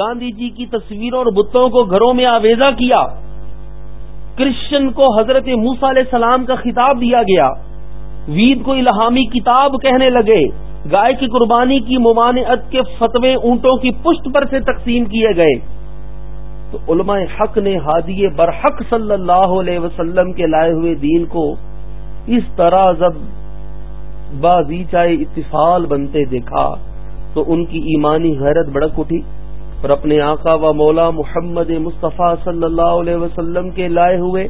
گاندھی جی کی تصویروں اور بتوں کو گھروں میں آویزا کیا کرسچن کو حضرت موسا علیہ السلام کا خطاب دیا گیا۔ وید کو الہامی کتاب کہنے لگے۔ گائے کی قربانی کی ممانعت کے فتوے اونٹوں کی پشت پر سے تقسیم کیے گئے۔ تو علماء حق نے ہادی برحق صلی اللہ علیہ وسلم کے لائے ہوئے دین کو اس طرح جب بازی چائے اتفال بنتے دیکھا۔ تو ان کی ایمانی غیرت بڑک اٹھی۔ اور اپنے آقا و مولا محمد مصطفیٰ صلی اللہ علیہ وسلم کے لائے ہوئے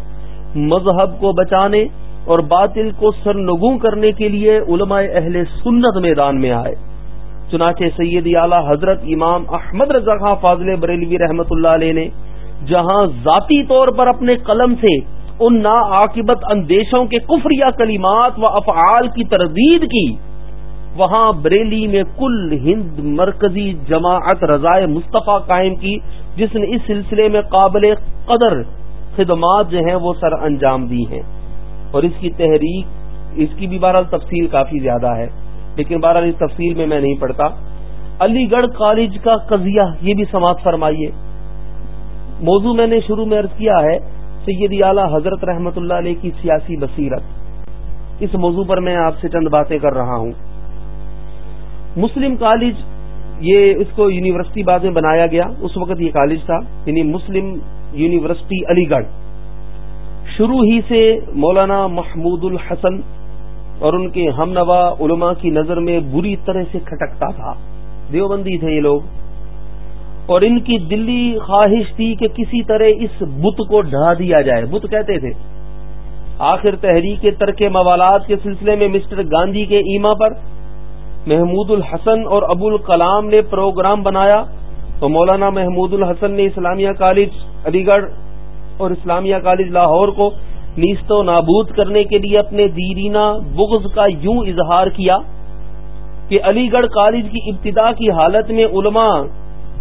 مذہب کو بچانے اور باطل کو سرنگوں کرنے کے لیے علماء اہل سنت میدان میں آئے۔ چنانچہ سید اعلی حضرت امام احمد رضا خان فاضل بریلوی رحمت اللہ علیہ نے جہاں ذاتی طور پر اپنے قلم سے ان نا عاقبت اندیشوں کے کفر یا کلمات و افعال کی تردید کی وہاں بریلی میں کل ہند مرکزی جماعت رضائے مصطفیٰ قائم کی، جس نے اس سلسلے میں قابل قدر خدمات جو ہیں وہ سر انجام دی ہیں۔ اور اس کی تحریک، اس کی بھی بہرحال تفصیل کافی زیادہ ہے، لیکن بہرحال اس تفصیل میں میں نہیں پڑھتا۔ علی گڑھ کالج کا قضیہ یہ بھی سماعت فرمائیے۔ موضوع میں نے شروع میں عرض کیا ہے، سید اعلی حضرت رحمت اللہ علیہ کی سیاسی بصیرت۔ اس موضوع پر میں آپ سے چند باتیں کر رہا ہوں۔ مسلم کالج، یہ اس کو یونیورسٹی بعد میں بنایا گیا۔ اس وقت یہ کالج تھا یعنی مسلم یونیورسٹی علی گڑھ۔ شروع ہی سے مولانا محمود الحسن اور ان کے ہم نوا علما کی نظر میں بری طرح سے کھٹکتا تھا۔ دیوبندی تھے یہ لوگ۔ اور ان کی دلی خواہش تھی کہ کسی طرح اس بت کو ڈھا دیا جائے۔ بت کہتے تھے، آخر تحریک ترک موالات کے سلسلے میں مسٹر گاندھی کے ایما پر محمود الحسن اور ابو الکلام نے پروگرام بنایا تو مولانا محمود الحسن نے اسلامیہ کالج، علی گڑھ اور اسلامیہ کالج لاہور کو نیست و نابود کرنے کے لیے اپنے دیرینہ بغض کا یوں اظہار کیا کہ علی گڑھ کالج کی ابتدا کی حالت میں علماء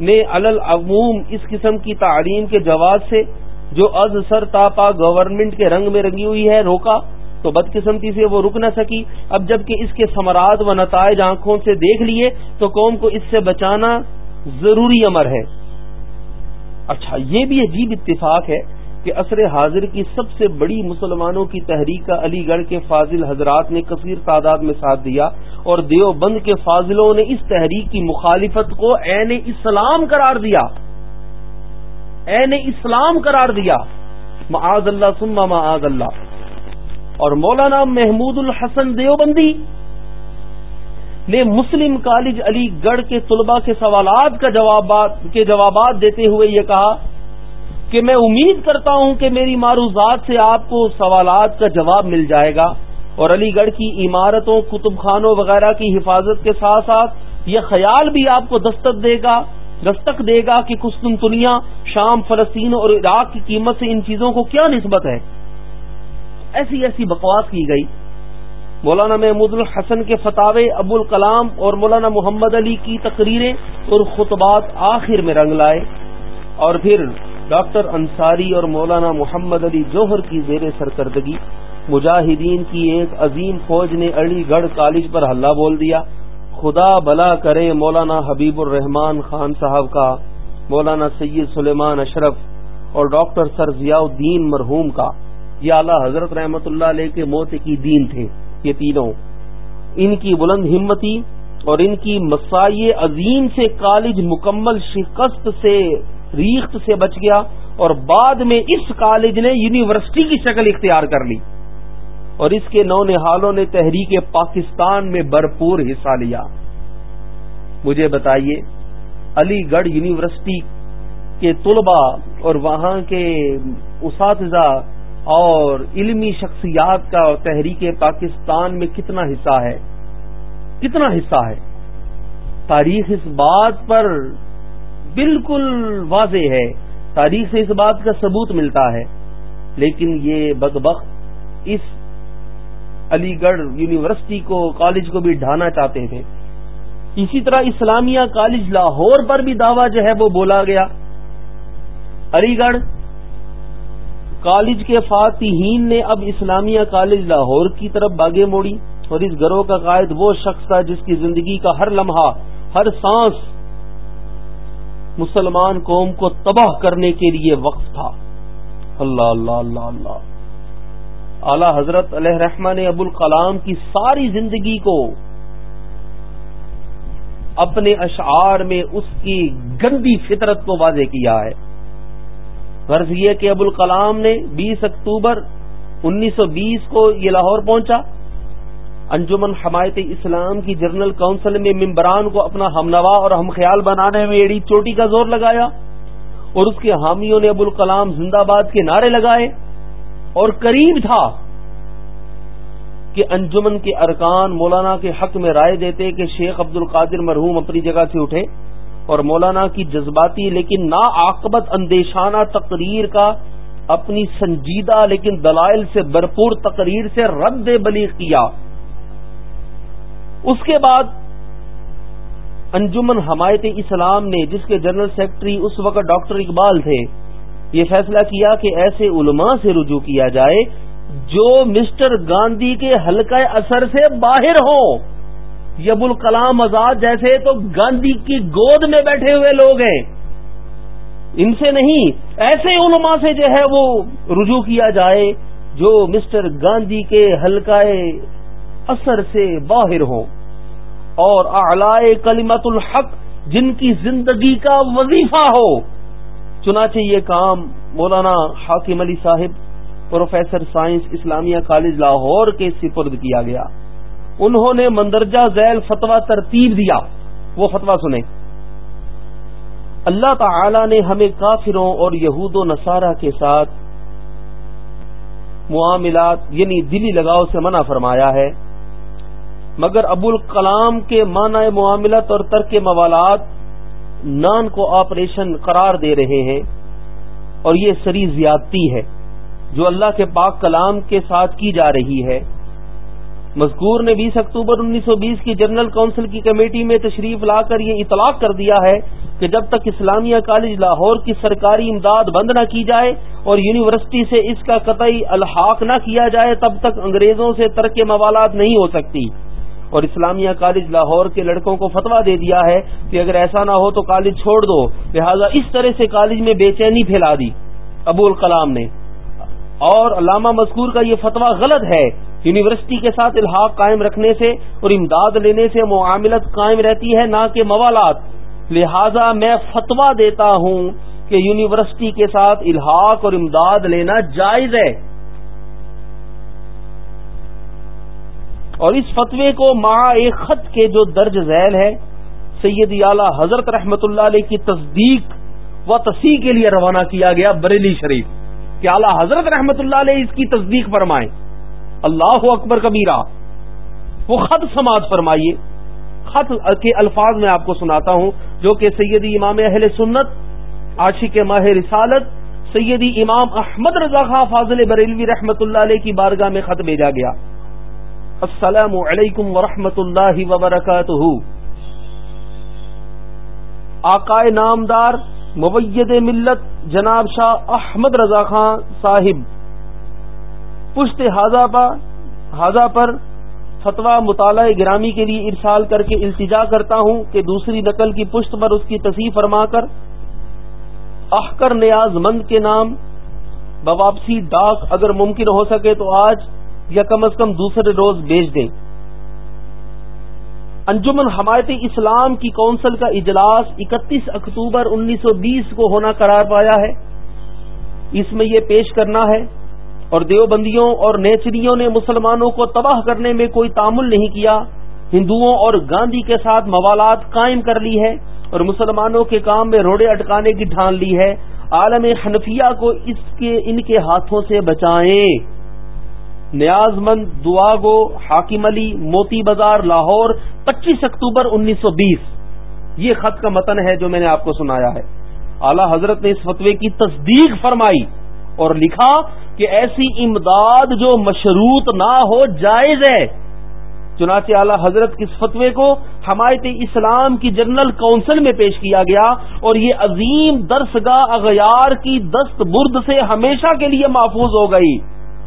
نے العموم اس قسم کی تعلیم کے جواز سے جو از سر تاپا گورنمنٹ کے رنگ میں رنگی ہوئی ہے، روکا تو بدقسمتی سے وہ رک نہ سکی۔ اب جبکہ اس کے ثمرات و نتائج آنکھوں سے دیکھ لیے، تو قوم کو اس سے بچانا ضروری امر ہے۔ اچھا یہ بھی عجیب اتفاق ہے کہ عصر حاضر کی سب سے بڑی مسلمانوں کی تحریک علی گڑھ کے فاضل حضرات نے کثیر تعداد میں ساتھ دیا اور دیوبند کے فاضلوں نے اس تحریک کی مخالفت کو عین اسلام قرار دیا۔ عین اسلام قرار دیا۔ معاذ اللہ سما معاذ اللہ۔ اور مولانا محمود الحسن دیوبندی نے مسلم کالج علی گڑھ کے طلباء کے سوالات کا جوابات دیتے ہوئے یہ کہا کہ میں امید کرتا ہوں کہ میری معروضات سے آپ کو سوالات کا جواب مل جائے گا اور علی گڑھ کی عمارتوں، کتب خانوں وغیرہ کی حفاظت کے ساتھ ساتھ یہ خیال بھی آپ کو دستک دے گا دستک دے گا کہ دنیا شام، فلسطین اور عراق کی قیمت سے ان چیزوں کو کیا نسبت ہے۔ ایسی ایسی بکواس کی گئی۔ مولانا محمود الحسن کے فتح ابو الکلام اور مولانا محمد علی کی تقریریں اور خطبات آخر میں رنگ لائے۔ اور پھر ڈاکٹر انصاری اور مولانا محمد علی جوہر کی زیر سرکردگی، مجاہدین کی ایک عظیم فوج نے علی گڑھ کالج پر حلہ بول دیا۔ خدا بلا کرے مولانا حبیب الرحمان خان صاحب کا، مولانا سید سلیمان اشرف اور ڈاکٹر سر ضیاء الدین مرحوم کا۔ یہ اعلی حضرت رحمت اللہ علیہ کے موت کی دین تھے، یہ تینوں۔ ان کی بلند ہمتی اور ان کی مسائی عظیم سے کالج مکمل شکست سے ریخت سے بچ گیا اور بعد میں اس کالج نے یونیورسٹی کی شکل اختیار کر لی۔ اور اس کے نو نہالوں نے تحریک پاکستان میں بھرپور حصہ لیا۔ مجھے بتائیے، علی گڑھ یونیورسٹی کے طلباء اور وہاں کے اساتذہ اور علمی شخصیات کا تحریک پاکستان میں کتنا حصہ ہے؟ کتنا حصہ ہے؟ تاریخ اس بات پر بالکل واضح ہے۔ تاریخ سے اس بات کا ثبوت ملتا ہے۔ لیکن یہ بدبخت اس علی گڑھ یونیورسٹی کو، کالج کو بھی ڈھانا چاہتے تھے۔ اسی طرح اسلامیہ کالج لاہور پر بھی دعویٰ جو ہے وہ بولا گیا۔ علی گڑھ کالج کے فاتحین نے اب اسلامیہ کالج لاہور کی طرف باغے موڑی اور اس گروہ کا قائد وہ شخص تھا جس کی زندگی کا ہر لمحہ، ہر سانس مسلمان قوم کو تباہ کرنے کے لیے وقت تھا۔ اللہ اللہ اللہ اللہ۔ اعلی حضرت علیہ رحمان نے ابو الکلام کی ساری زندگی کو اپنے اشعار میں اس کی گندی فطرت کو واضح کیا ہے۔ غرض یہ کہ ابو الکلام نے بیس اکتوبر انیس سو بیس کو یہ لاہور پہنچا۔ انجمن حمایت اسلام کی جنرل کونسل میں ممبران کو اپنا ہمنوا اور ہم خیال بنانے میں ایڑی چوٹی کا زور لگایا اور اس کے حامیوں نے ابو الکلام زندہ باد کے نعرے لگائے اور قریب تھا کہ انجمن کے ارکان مولانا کے حق میں رائے دیتے کہ شیخ عبد القادر مرحوم اپنی جگہ سے اٹھے۔ اور مولانا کی جذباتی لیکن نا آکبت اندیشانہ تقریر کا اپنی سنجیدہ لیکن دلائل سے بھرپور تقریر سے رد بلیغ کیا۔ اس کے بعد انجمن حمایت اسلام نے جس کے جنرل سیکرٹری اس وقت ڈاکٹر اقبال تھے، یہ فیصلہ کیا کہ ایسے علماء سے رجوع کیا جائے جو مسٹر گاندھی کے حلقہ اثر سے باہر ہوں۔ یب الکلام آزاد جیسے تو گاندھی کی گود میں بیٹھے ہوئے لوگ ہیں۔ ان سے نہیں، ایسے علماء سے جو ہے وہ رجوع کیا جائے جو مسٹر گاندھی کے حلقہ اثر سے باہر ہوں۔ اور اعلی کلیمت الحق جن کی زندگی کا وظیفہ ہو۔ چنانچہ یہ کام Maulana Hakim Ali Sahib, professor science Islamia college Lahore کے سپرد کیا گیا۔ انہوں نے مندرجہ ذیل فتوا ترتیب دیا۔ وہ فتوا سنیں۔ اللہ تعالی نے ہمیں کافروں اور یہود و نصارہ کے ساتھ معاملات یعنی دلی لگاؤ سے منع فرمایا ہے۔ مگر ابو الکلام کے معنی معاملت اور ترک موالات نان کو آپریشن قرار دے رہے ہیں اور یہ سری زیادتی ہے جو اللہ کے پاک کلام کے ساتھ کی جا رہی ہے۔ مذکور نے بیس اکتوبر انیس سو بیس کی جنرل کونسل کی کمیٹی میں تشریف لا کر یہ اطلاق کر دیا ہے کہ جب تک اسلامیہ کالج لاہور کی سرکاری امداد بند نہ کی جائے اور یونیورسٹی سے اس کا قطعی الحاق نہ کیا جائے تب تک انگریزوں سے ترک موالات نہیں ہو سکتی۔ اور اسلامیہ کالج لاہور کے لڑکوں کو فتوا دے دیا ہے کہ اگر ایسا نہ ہو تو کالج چھوڑ دو۔ لہذا اس طرح سے کالج میں بے چینی پھیلا دی۔ ابو الکلام نے۔ اور علامہ مذکور کا یہ فتوا غلط ہے۔ یونیورسٹی کے ساتھ الحاق قائم رکھنے سے اور امداد لینے سے معاملت قائم رہتی ہے، نہ کہ موالات۔ لہذا میں فتوا دیتا ہوں کہ یونیورسٹی کے ساتھ الحاق اور امداد لینا جائز ہے۔ اور اس فتوے کو ماں ایک خط کے جو درج ذیل ہے، سید اعلی حضرت رحمت اللہ علیہ کی تصدیق و تصحیح کے لیے روانہ کیا گیا، بریلی شریف۔ کہ اعلی حضرت رحمت اللہ علیہ اس کی تصدیق فرمائیں۔ اللہ اکبر کبیرہ وہ خط سماعت فرمائیے۔ خط کے الفاظ میں آپ کو سناتا ہوں، جو کہ سیدی امام اہل سنت، عاشق ماہ رسالت، سیدی امام احمد رضا خان فاضل بریلوی رحمت اللہ علیہ کی بارگاہ میں خط بھیجا گیا۔ السلام علیکم ورحمۃ اللہ وبرکاتہ۔ آقائے نامدار مبید ملت جناب شاہ احمد رضا خان صاحب پشت حاضہ پر فتویٰ مطالعہ گرامی کے لیے ارسال کر کے التجا کرتا ہوں کہ دوسری نقل کی پشت پر اس کی تصحیح فرما کر احکر نیاز مند کے نام بواپسی ڈاک اگر ممکن ہو سکے تو آج یا کم از کم دوسرے روز بھیج دیں۔ انجمن حمایت اسلام کی کونسل کا اجلاس اکتیس اکتوبر انیس سو بیس کو ہونا قرار پایا ہے۔ اس میں یہ پیش کرنا ہے اور دیوبندیوں اور نیچریوں نے مسلمانوں کو تباہ کرنے میں کوئی تعمل نہیں کیا۔ ہندوؤں اور گاندھی کے ساتھ موالات قائم کر لی ہے اور مسلمانوں کے کام میں روڑے اٹکانے کی ٹھان لی ہے۔ عالم حنفیہ کو اس کے، ان کے ہاتھوں سے بچائیں۔ نیاز مند دعا گو حاکم علی، موتی بازار، لاہور، پچیس اکتوبر انیس سو بیس۔ یہ خط کا متن ہے جو میں نے آپ کو سنایا ہے۔ اعلی حضرت نے اس فتوے کی تصدیق فرمائی اور لکھا کہ ایسی امداد جو مشروط نہ ہو جائز ہے۔ چنانچہ اعلی حضرت کے فتوے کو حمایت اسلام کی جنرل کونسل میں پیش کیا گیا اور یہ عظیم درسگاہ اغیار کی دست برد سے ہمیشہ کے لیے محفوظ ہو گئی۔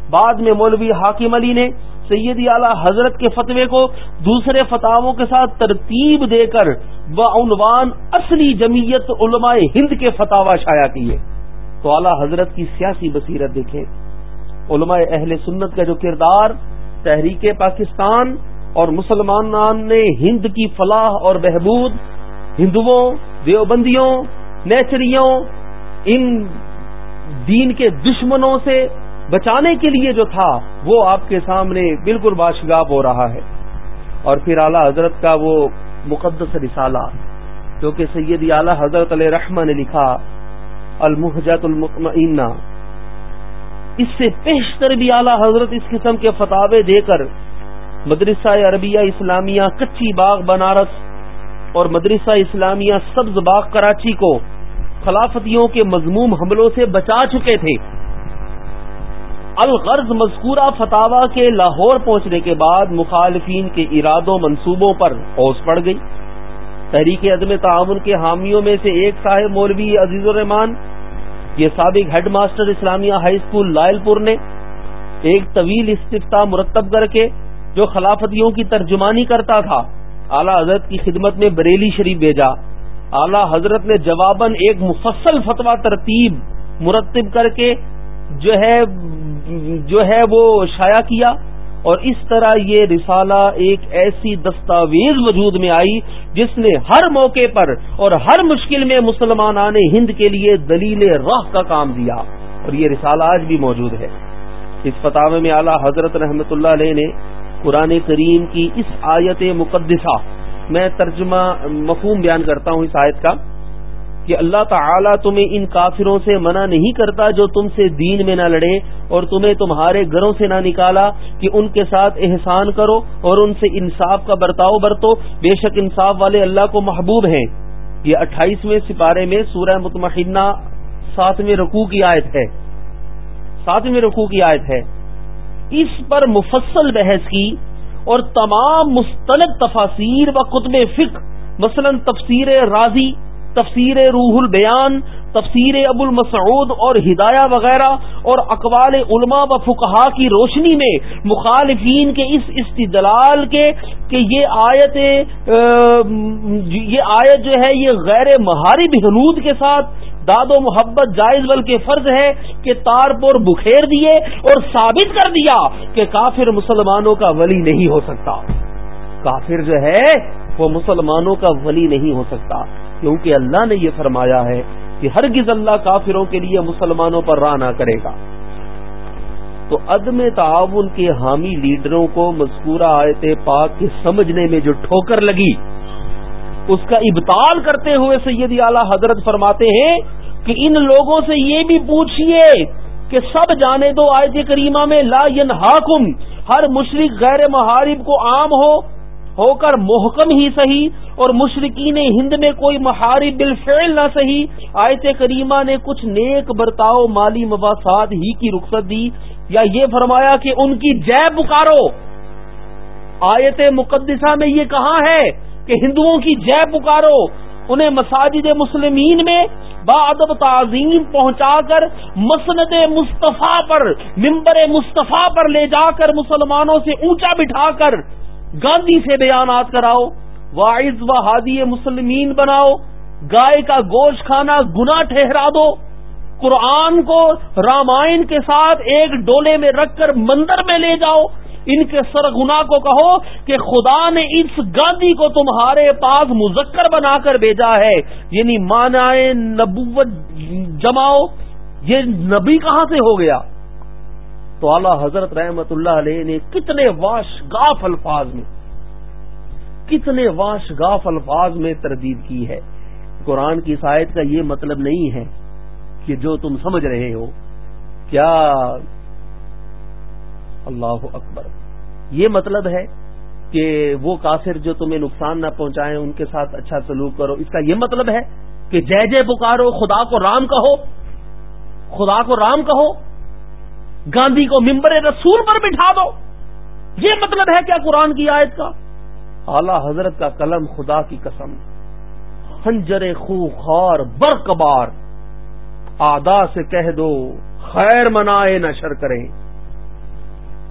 بعد میں مولوی حاکم علی نے سیدی اعلی حضرت کے فتوے کو دوسرے فتحوں کے ساتھ ترتیب دے کر عنوان اصلی جمعیت علماء ہند کے فتح شائع کیے۔ تو اعلی حضرت کی سیاسی بصیرت دیکھیں علماء اہل سنت کا جو کردار، تحریک پاکستان اور مسلمان نے ہند کی فلاح اور بہبود، ہندوؤں، دیوبندیوں، نیچریوں، ان دین کے دشمنوں سے بچانے کے لیے جو تھا، وہ آپ کے سامنے بالکل باشگاب ہو رہا ہے۔ اور پھر اعلی حضرت کا وہ مقدس رسالہ، جو کہ سید اعلی حضرت علیہ رحمہ نے لکھا۔ المحجت المطمئنہ۔ اس سے پیشتر بھی اعلی حضرت اس قسم کے فتوے دے کر مدرسہ عربیہ اسلامیہ کچی باغ بنارس اور مدرسہ اسلامیہ سبز باغ کراچی کو خلافتیوں کے مضموم حملوں سے بچا چکے تھے۔ الغرض مذکورہ فتوا کے لاہور پہنچنے کے بعد مخالفین کے ارادوں منصوبوں پر اوس پڑ گئی۔ تحریک عدم تعاون کے حامیوں میں سے ایک صاحب مولوی عزیز الرحمان یہ سابق head master Islamia high school Lyallpur نے ایک طویل استفتاح مرتب کر کے جو خلافتیوں کی ترجمانی کرتا تھا، اعلی حضرت کی خدمت میں بریلی شریف بھیجا۔ اعلی حضرت نے جواباً ایک مفصل فتوا ترتیب مرتب کر کے جو ہے جو ہے وہ شائع کیا۔ اور اس طرح یہ رسالہ ایک ایسی دستاویز وجود میں آئی جس نے ہر موقع پر اور ہر مشکل میں مسلمان آنے ہند کے لیے دلیل راہ کا کام دیا اور یہ رسالہ آج بھی موجود ہے۔ اس فتح میں اعلیٰ حضرت رحمت اللہ علیہ نے قرآن کریم کی اس آیت مقدسہ میں ترجمہ مفہوم بیان کرتا ہوں اس آیت کا۔ کہ اللہ تعالیٰ تمہیں ان کافروں سے منع نہیں کرتا جو تم سے دین میں نہ لڑے اور تمہیں تمہارے گھروں سے نہ نکالا کہ ان کے ساتھ احسان کرو اور ان سے انصاف کا برتاؤ برتو۔ بے شک انصاف والے اللہ کو محبوب ہیں۔ یہ اٹھائیسویں سپارے میں سورہ متمحنہ ساتویں رقو کی آیت ہے۔ ساتویں رقو کی آیت ہے۔ اس پر مفصل بحث کی اور تمام مستند تفاصیر و قطب فکر مثلا تفسیر راضی تفسیر روح البیان، تفسیر ابو المسعود اور ہدایہ وغیرہ اور اقوال علماء و فقہا کی روشنی میں مخالفین کے اس استدلال کے کہ یہ آیت یہ آیت جو ہے یہ غیر مہاری حنود کے ساتھ داد و محبت جائز بلکہ فرض ہے کہ تار پور بخیر دیے اور ثابت کر دیا کہ کافر مسلمانوں کا ولی نہیں ہو سکتا۔ کافر جو ہے وہ مسلمانوں کا ولی نہیں ہو سکتا۔ کیونکہ اللہ نے یہ فرمایا ہے کہ ہرگز اللہ کافروں کے لیے مسلمانوں پر راہ نہ کرے گا۔ تو عدم تعاون کے حامی لیڈروں کو مذکورہ آیت پاک کے سمجھنے میں جو ٹھوکر لگی، اس کا ابتال کرتے ہوئے سیدی اعلی حضرت فرماتے ہیں کہ ان لوگوں سے یہ بھی پوچھئے کہ سب جانے دو آیت کریمہ میں، لا ینہاکم، ہر مشرق غیر محارب کو عام ہو ہو کر محکم ہی صحیح اور مشرقین ہند میں کوئی محارب بالفعل نہ صحیح آیت کریمہ نے کچھ نیک برتاؤ مالی مباحثات ہی کی رخصت دی۔ یا یہ فرمایا کہ ان کی جے پکارو۔ آیت مقدسہ میں یہ کہاں ہے کہ ہندوؤں کی جے پکارو۔ انہیں مساجد مسلمین میں با ادب تعظیم پہنچا کر مسند مصطفیٰ پر ممبر مصطفیٰ پر لے جا کر مسلمانوں سے اونچا بٹھا کر گاندھی سے بیانات کراؤ۔ واعظ و ہادی مسلمین بناؤ، گائے کا گوشت کھانا گنا ٹھہرا دو۔ قرآن کو رامائن کے ساتھ ایک ڈولے میں رکھ کر مندر میں لے جاؤ۔ ان کے سرگنا کو کہو کہ خدا نے اس گاندھی کو تمہارے پاس مذکر بنا کر بھیجا ہے۔ یعنی مانائے نبوت جماؤ، یہ نبی کہاں سے ہو گیا؟ تو اعلی حضرت رحمت اللہ علیہ نے کتنے واش گاف الفاظ میں کتنے واش گاف الفاظ میں تردید کی ہے۔ قرآن کی شاید کا یہ مطلب نہیں ہے کہ جو تم سمجھ رہے ہو، کیا؟ اللہ اکبر۔ یہ مطلب ہے کہ وہ کافر جو تمہیں نقصان نہ پہنچائیں ان کے ساتھ اچھا سلوک کرو۔ اس کا یہ مطلب ہے کہ جے جے پکارو، خدا کو رام کہو، خدا کو رام کہو، گاندھی کو ممبر رسول پر بٹھا دو۔ یہ مطلب ہے کیا قرآن کی آیت کا؟ اعلی حضرت کا قلم خدا کی قسم، خنجر خو خار برق بار آدا سے کہہ دو، خیر منائے نشر کریں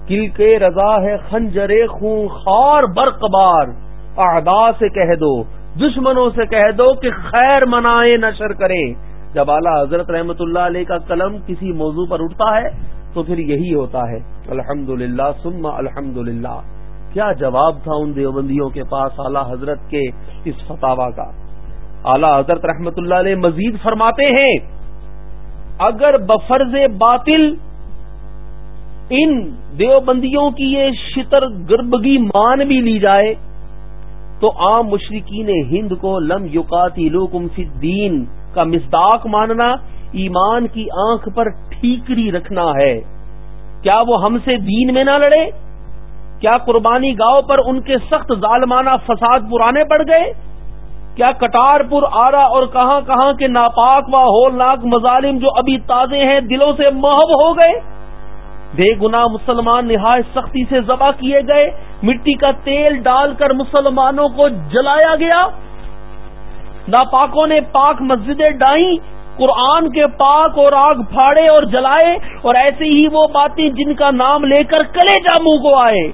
کل کے رضا ہے خنجر خون خار برق بار اعدا سے کہہ دو، دشمنوں سے کہہ دو کہ خیر منائے نشر کریں جب اعلیٰ حضرت رحمت اللہ علیہ کا قلم کسی موضوع پر اٹھتا ہے، تو پھر یہی ہوتا ہے الحمد للہ سما الحمد کیا جواب تھا ان دیوبندیوں کے پاس اعلیٰ حضرت کے اس فتوا کا؟ اعلیٰ حضرت رحمت اللہ علیہ مزید فرماتے ہیں، اگر بفرز باطل ان دیوبندیوں کی یہ شتر گربگی مان بھی لی جائے، تو عام مشرقین ہند کو لم یوکاتی لوکم فی دین کا مزداق ماننا، ایمان کی آنکھ پر ٹھیکری رکھنا ہے۔ کیا وہ ہم سے دین میں نہ لڑے؟ کیا قربانی گاؤں پر ان کے سخت ظالمانہ فساد پرانے پڑ گئے؟ کیا کٹار پور آرا اور کہاں کہاں کے ناپاک و ہولناک مظالم جو ابھی تازے ہیں دلوں سے محب ہو گئے؟ بے گنا مسلمان نہایت سختی سے ذبح کیے گئے، مٹی کا تیل ڈال کر مسلمانوں کو جلایا گیا؟ ناپاکوں نے پاک مسجدیں ڈائیں، قرآن کے پاک اور آگ پھاڑے اور جلائے، اور ایسے ہی وہ باتیں جن کا نام لے کر کلے جاموں کو آئے۔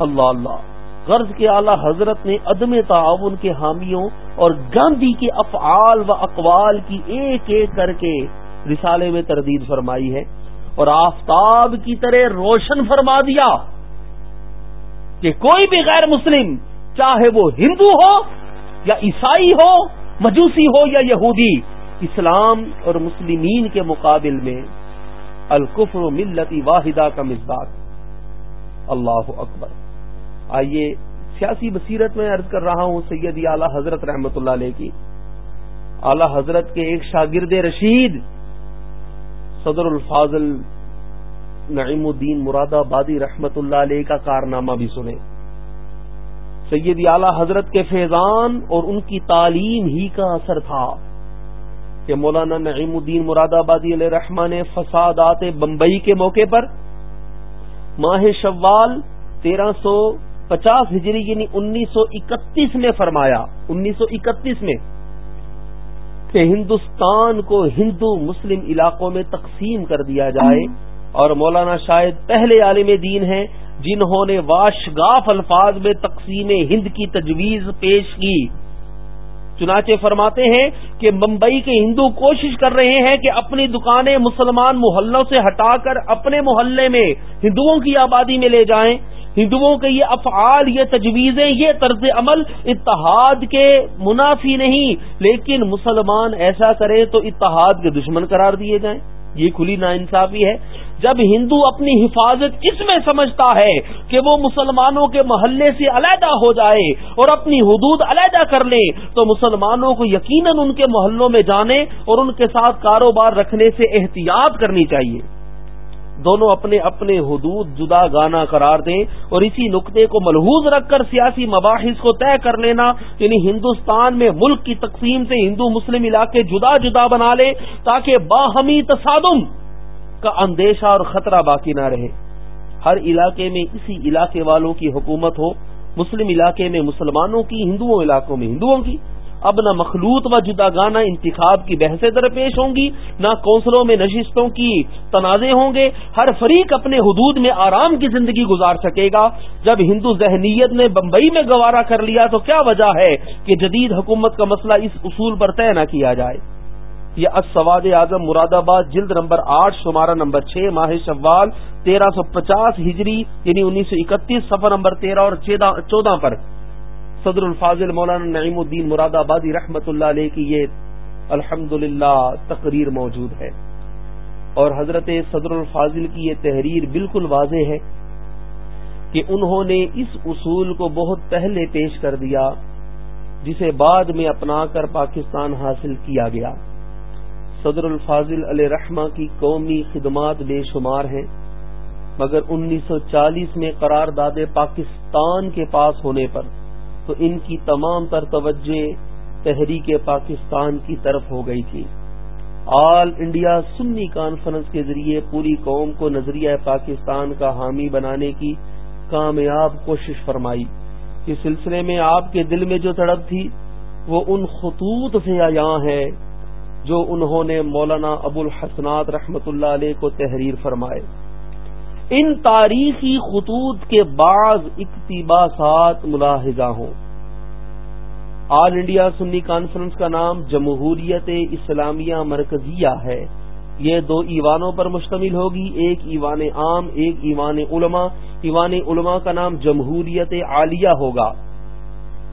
اللہ اللہ غرض کے اعلی حضرت نے عدم تعاون کے حامیوں اور گاندھی کے افعال و اقوال کی ایک ایک کر کے رسالے میں تردید فرمائی ہے اور آفتاب کی طرح روشن فرما دیا کہ کوئی بھی غیر مسلم چاہے وہ ہندو ہو یا عیسائی ہو، مجوسی ہو یا یہودی، اسلام اور مسلمین کے مقابل میں الکفر و ملتی واحدہ کا مزاق اللہ اکبر۔ آئیے سیاسی بصیرت میں عرض کر رہا ہوں سید اعلی حضرت رحمت اللہ علیہ کی۔ اعلی حضرت کے ایک شاگرد رشید، صدر الفاظل نعیم الدین مراد آبادی رحمت اللہ علیہ کا کارنامہ بھی سنیں۔ سید اعلی حضرت کے فیضان اور ان کی تعلیم ہی کا اثر تھا کہ مولانا نعیم الدین مراد آبادی علیہ رحمان نے فسادات بمبئی کے موقع پر ماہ شوال تیرہ سو پچاس ہجری یعنی انیس سو اکتیس میں فرمایا انیس سو اکتیس میں کہ ہندوستان کو ہندو مسلم علاقوں میں تقسیم کر دیا جائے اور مولانا شاید پہلے عالم دین ہیں جنہوں نے واشگاف الفاظ میں تقسیم ہند کی تجویز پیش کی۔ چنانچہ فرماتے ہیں کہ ممبئی کے ہندو کوشش کر رہے ہیں کہ اپنی دکانیں مسلمان محلوں سے ہٹا کر اپنے محلے میں ہندوؤں کی آبادی میں لے جائیں۔ ہندوؤں کے یہ افعال، یہ تجویزیں، یہ طرز عمل اتحاد کے منافی نہیں، لیکن مسلمان ایسا کرے تو اتحاد کے دشمن قرار دیے جائیں۔ یہ کھلی نا انصافی ہے۔ جب ہندو اپنی حفاظت اس میں سمجھتا ہے کہ وہ مسلمانوں کے محلے سے علیحدہ ہو جائے اور اپنی حدود علیحدہ کر لے، تو مسلمانوں کو یقیناً ان کے محلوں میں جانے اور ان کے ساتھ کاروبار رکھنے سے احتیاط کرنی چاہیے۔ دونوں اپنے اپنے حدود جدا گانا قرار دیں اور اسی نقطے کو ملحوظ رکھ کر سیاسی مباحث کو طے کر لینا یعنی ہندوستان میں ملک کی تقسیم سے ہندو مسلم علاقے جدا جدا بنا لے تاکہ باہمی تصادم کا اندیشہ اور خطرہ باقی نہ رہے۔ ہر علاقے میں اسی علاقے والوں کی حکومت ہو، مسلم علاقے میں مسلمانوں کی، ہندوؤں علاقوں میں ہندوؤں کی۔ اب نہ مخلوط و جداگانہ انتخاب کی بحثیں درپیش ہوں گی، نہ کونسلوں میں نشستوں کی تنازع ہوں گے، ہر فریق اپنے حدود میں آرام کی زندگی گزار سکے گا۔ جب ہندو ذہنیت نے بمبئی میں گوارا کر لیا تو کیا وجہ ہے کہ جدید حکومت کا مسئلہ اس اصول پر طے نہ کیا جائے؟ یہ اسواد اعظم مراد آباد جلد نمبر آٹھ، شمارہ نمبر چھ، ماہ شوال، تیرہ سو پچاس ہجری یعنی انیس سو اکتیس سفر نمبر تیرہ اور چودہ پر۔ صدر الفاظل مولانا نعیم الدین مراد آبادی رحمت اللہ علیہ کی یہ الحمد تقریر موجود ہے۔ اور حضرت صدر الفاظل کی یہ تحریر بالکل واضح ہے کہ انہوں نے اس اصول کو بہت پہلے پیش کر دیا، جسے بعد میں اپنا کر پاکستان حاصل کیا گیا۔ صدر الفاظل علیہ رحمہ کی قومی خدمات بے شمار ہیں، مگر انیس سو چالیس میں قرار داد پاکستان کے پاس ہونے پر۔ تو ان کی تمام تر توجہ تحریک پاکستان کی طرف ہو گئی تھی۔ آل انڈیا سنی کانفرنس کے ذریعے پوری قوم کو نظریہ پاکستان کا حامی بنانے کی کامیاب کوشش فرمائی۔ اس سلسلے میں آپ کے دل میں جو تڑپ تھی، وہ ان خطوط سے یہاں ہے جو انہوں نے مولانا ابو الحسنات رحمت اللہ علیہ کو تحریر فرمائے۔ ان تاریخی خطوط کے بعض اقتباسات ملاحظہ ہوں۔ آل انڈیا سنی کانفرنس کا نام جمہوریت اسلامیہ مرکزیہ ہے۔ یہ دو ایوانوں پر مشتمل ہوگی، ایک ایوان عام، ایک ایوان علماء۔ ایوان علماء کا نام جمہوریت عالیہ ہوگا۔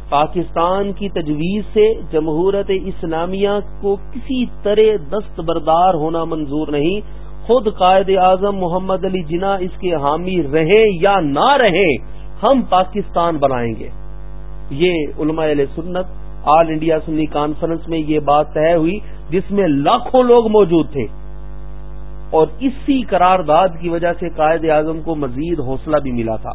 پاکستان کی تجویز سے جمہورت اسلامیہ کو کسی طرح دستبردار ہونا منظور نہیں۔ خود قائد اعظم محمد علی جناح اس کے حامی رہے یا نہ رہے ہم پاکستان بنائیں گے۔ یہ علماء علیہ سنت، آل انڈیا سنی کانفرنس میں یہ بات طے ہوئی، جس میں لاکھوں لوگ موجود تھے۔ اور اسی قرارداد کی وجہ سے قائد اعظم کو مزید حوصلہ بھی ملا تھا۔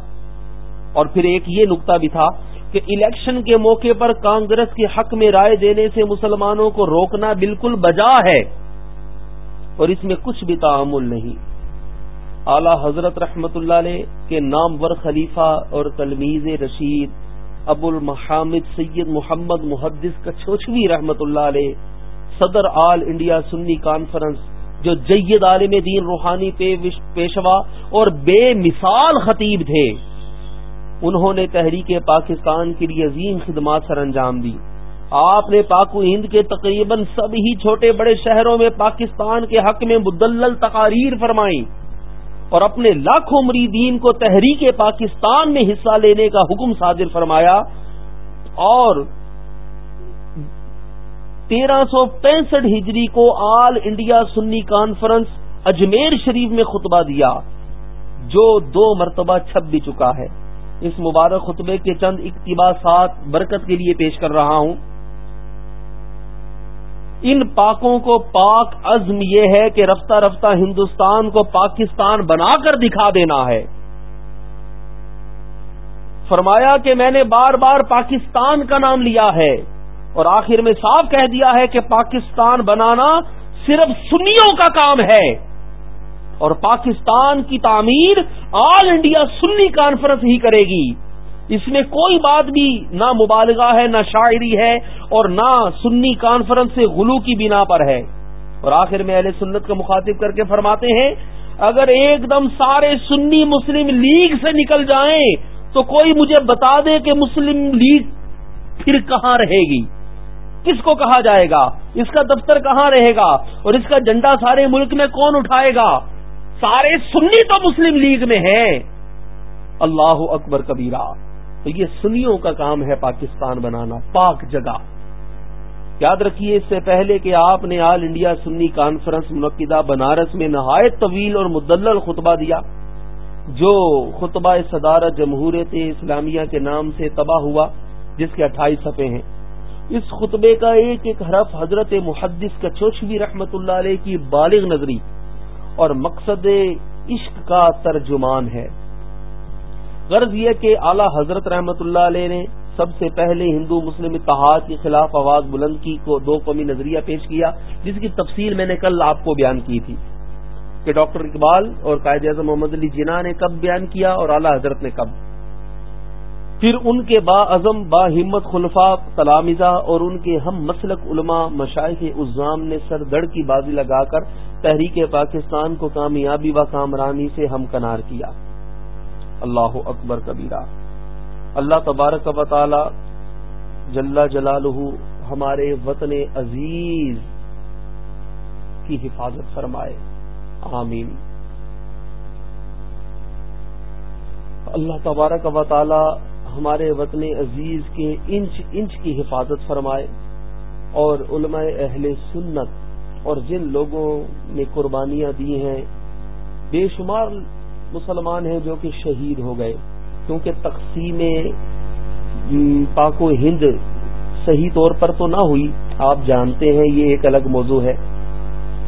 اور پھر ایک یہ نقطہ بھی تھا کہ الیکشن کے موقع پر کانگریس کے حق میں رائے دینے سے مسلمانوں کو روکنا بالکل بجا ہے۔ اور اس میں کچھ بھی تعامل نہیں۔ اعلی حضرت رحمت اللہ علیہ کے نامور خلیفہ اور تلمیز رشید ابو المحامد سید محمد محدث کا چھوچوی رحمت اللہ علیہ، صدر آل انڈیا سنی کانفرنس، جو جید عالم دین روحانی پیشوا اور بے مثال خطیب تھے۔ انہوں نے تحریک پاکستان کے لیے عظیم خدمات سر انجام دی۔ آپ نے پاک و ہند کے تقریباً سبھی چھوٹے بڑے شہروں میں پاکستان کے حق میں مدلل تقاریر فرمائی اور اپنے لاکھوں مریدین کو تحریک پاکستان میں حصہ لینے کا حکم صادر فرمایا اور تیرہ سو پینسٹھ ہجری کو all India Sunni conference Ajmer Sharif میں خطبہ دیا، جو دو مرتبہ چھپ بھی چکا ہے۔ اس مبارک خطبے کے چند اقتباسات برکت کے لیے پیش کر رہا ہوں۔ ان پاکوں کو پاک عزم یہ ہے کہ رفتہ رفتہ ہندوستان کو پاکستان بنا کر دکھا دینا ہے۔ فرمایا کہ میں نے بار بار پاکستان کا نام لیا ہے اور آخر میں صاف کہہ دیا ہے کہ پاکستان بنانا صرف سنیوں کا کام ہے۔ اور پاکستان کی تعمیر آل انڈیا سنی کانفرنس ہی کرے گی۔ اس میں کوئی بات بھی نہ مبالغہ ہے، نہ شاعری ہے اور نہ سنی کانفرنس سے غلو کی بنا پر ہے۔ اور آخر میں اہل سنت کا مخاطب کر کے فرماتے ہیں، اگر ایک دم سارے سنی مسلم لیگ سے نکل جائیں تو کوئی مجھے بتا دے کہ مسلم لیگ پھر کہاں رہے گی؟ کس کو کہا جائے گا؟ اس کا دفتر کہاں رہے گا؟ اور اس کا جھنڈا سارے ملک میں کون اٹھائے گا؟ سارے سنی تو مسلم لیگ میں ہیں۔ اللہ اکبر کبیرہ۔ تو یہ سنیوں کا کام ہے پاکستان بنانا، پاک جگہ۔ یاد رکھیے اس سے پہلے کہ آپ نے آل انڈیا سنی کانفرنس منعقدہ بنارس میں نہایت طویل اور مدلل خطبہ دیا، جو خطبہ صدارت جمہوریت اسلامیہ کے نام سے تباہ ہوا، جس کے اٹھائیس صفحے ہیں۔ اس خطبے کا ایک ایک حرف حضرت محدث کا چوچوی رحمت اللہ علیہ کی بالغ نظری اور مقصد عشق کا ترجمان ہے۔ غرض یہ کہ اعلی حضرت رحمت اللہ علیہ نے سب سے پہلے ہندو مسلم اتحاد کے خلاف آواز بلند کی کو دو قومی نظریہ پیش کیا، جس کی تفصیل میں نے کل آپ کو بیان کی تھی۔ کہ ڈاکٹر اقبال اور قائد اعظم محمد علی جناح نے کب بیان کیا اور اعلی حضرت نے کب۔ پھر ان کے با اعظم با ہمت خلفا تلامزہ اور ان کے ہم مسلک علماء مشائق عزام نے سر دڑ کی بازی لگا کر تحریک پاکستان کو کامیابی و کامرانی سے ہمکنار کیا۔ اللہ اکبر کبیرہ۔ اللہ تبارک و تعالی جل جلالہ ہمارے وطن عزیز کی حفاظت فرمائے۔ آمین۔ اللہ تبارک و تعالی ہمارے وطن عزیز کے انچ انچ کی حفاظت فرمائے اور علماء اہل سنت اور جن لوگوں نے قربانیاں دی ہیں، بے شمار مسلمان ہیں جو کہ شہید ہو گئے۔ کیونکہ تقسیم پاک و ہند صحیح طور پر تو نہ ہوئی۔ آپ جانتے ہیں یہ ایک الگ موضوع ہے۔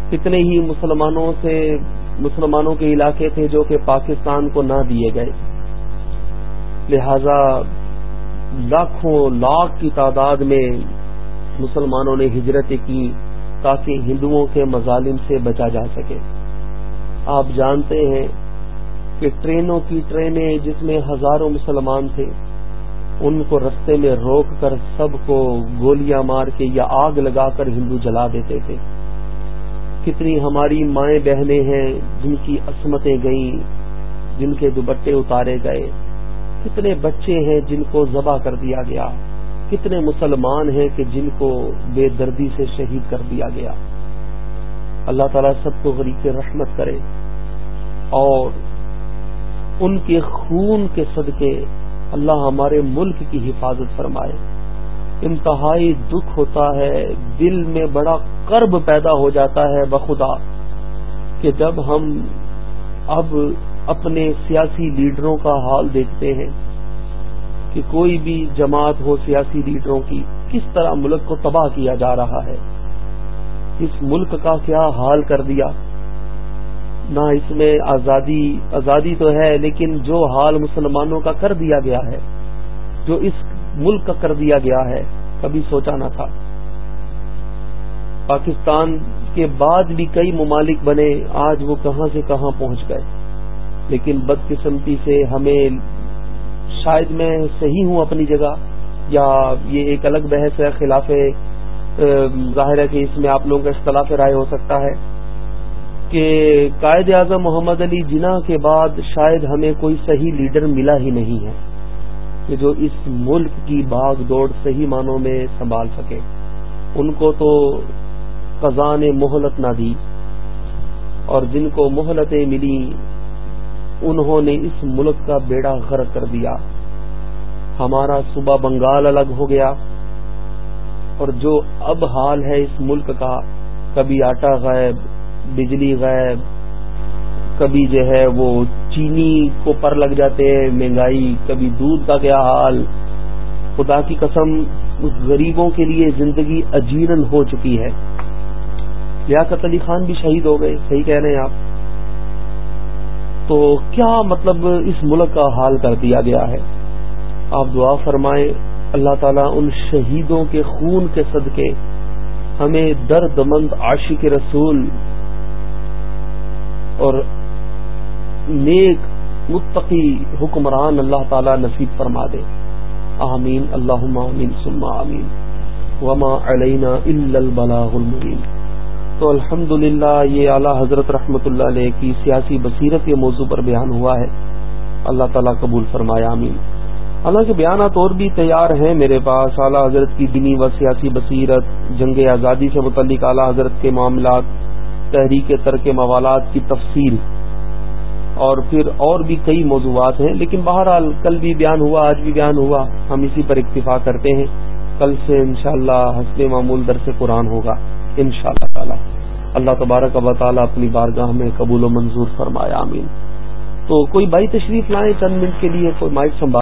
کتنے ہی مسلمانوں سے مسلمانوں کے علاقے تھے جو کہ پاکستان کو نہ دیے گئے۔ لہذا لاکھوں لاکھ کی تعداد میں مسلمانوں نے ہجرت کی تاکہ ہندوؤں کے مظالم سے بچا جا سکے۔ آپ جانتے ہیں کہ ٹرینوں کی ٹرینیں جس میں ہزاروں مسلمان تھے، ان کو رستے میں روک کر سب کو گولیاں مار کے یا آگ لگا کر ہندو جلا دیتے تھے۔ کتنی ہماری مائیں بہنیں ہیں جن کی عصمتیں گئیں، جن کے دوبٹے اتارے گئے۔ کتنے بچے ہیں جن کو ذبح کر دیا گیا۔ کتنے مسلمان ہیں کہ جن کو بے دردی سے شہید کر دیا گیا۔ اللہ تعالیٰ سب کو غریق رحمت کرے۔ اور ان کے خون کے صدقے اللہ ہمارے ملک کی حفاظت فرمائے۔ انتہائی دکھ ہوتا ہے، دل میں بڑا کرب پیدا ہو جاتا ہے بخدا کہ جب ہم اب اپنے سیاسی لیڈروں کا حال دیکھتے ہیں کہ کوئی بھی جماعت ہو سیاسی لیڈروں کی، کس طرح ملک کو تباہ کیا جا رہا ہے، اس ملک کا کیا حال کر دیا۔ نہ اس میں آزادی آزادی تو ہے، لیکن جو حال مسلمانوں کا کر دیا گیا ہے، جو اس ملک کا کر دیا گیا ہے، کبھی سوچا نہ تھا۔ پاکستان کے بعد بھی کئی ممالک بنے، آج وہ کہاں سے کہاں پہنچ گئے۔ لیکن بدقسمتی سے ہمیں شاید میں صحیح ہوں اپنی جگہ، یا یہ ایک الگ بحث ہے، خلاف ظاہر ہے کہ اس میں آپ لوگوں کا اختلاف رائے ہو سکتا ہے۔ کہ قائد اعظم محمد علی جناح کے بعد شاید ہمیں کوئی صحیح لیڈر ملا ہی نہیں ہے کہ جو اس ملک کی باغ دوڑ صحیح معنوں میں سنبھال سکے۔ ان کو تو خزان مہلت نہ دی اور جن کو مہلتیں ملی، انہوں نے اس ملک کا بیڑا غرق کر دیا۔ ہمارا صبح بنگال الگ ہو گیا۔ اور جو اب حال ہے اس ملک کا، کبھی آٹا غائب بجلی غائب، کبھی جو ہے وہ چینی کو پر لگ جاتے ہیں، مہنگائی، کبھی دودھ کا کیا حال۔ خدا کی قسم، اس غریبوں کے لیے زندگی اجیرن ہو چکی ہے۔ لیاقت علی خان بھی شہید ہو گئے، صحیح کہہ رہے ہیں آپ۔ تو کیا مطلب اس ملک کا حال کر دیا گیا ہے؟ آپ دعا فرمائیں، اللہ تعالیٰ ان شہیدوں کے خون کے صدقے، ہمیں درد مند عاشق رسول اور نیک متقی حکمران اللہ تعالیٰ نصیب فرما دے۔ آمین۔ اللہ آمین سما آمین۔ وما علینا البلاغ المبین۔ تو الحمد یہ اعلیٰ حضرت رحمۃ اللہ علیہ کی سیاسی بصیرت کے موضوع پر بیان ہوا ہے۔ اللہ تعالیٰ قبول فرمایا امین حالانکہ بیانات اور بھی تیار ہیں میرے پاس۔ اعلیٰ حضرت کی دینی و سیاسی بصیرت، جنگ آزادی سے متعلق اعلیٰ حضرت کے معاملات تحریک ترک موالات کی تفصیل اور پھر اور بھی کئی موضوعات ہیں، لیکن بہرحال کل بھی بیان ہوا، آج بھی بیان ہوا، ہم اسی پر اکتفا کرتے ہیں۔ کل سے انشاءاللہ شاء حسب معمول درس قرآن ہوگا ان شاء اللہ تعالی۔ اللہ تبارک و تعالیٰ اپنی بارگاہ میں قبول و منظور فرمایا امین تو کوئی بھائی تشریف لائیں چند منٹ کے لیے، کوئی مائک سنبھال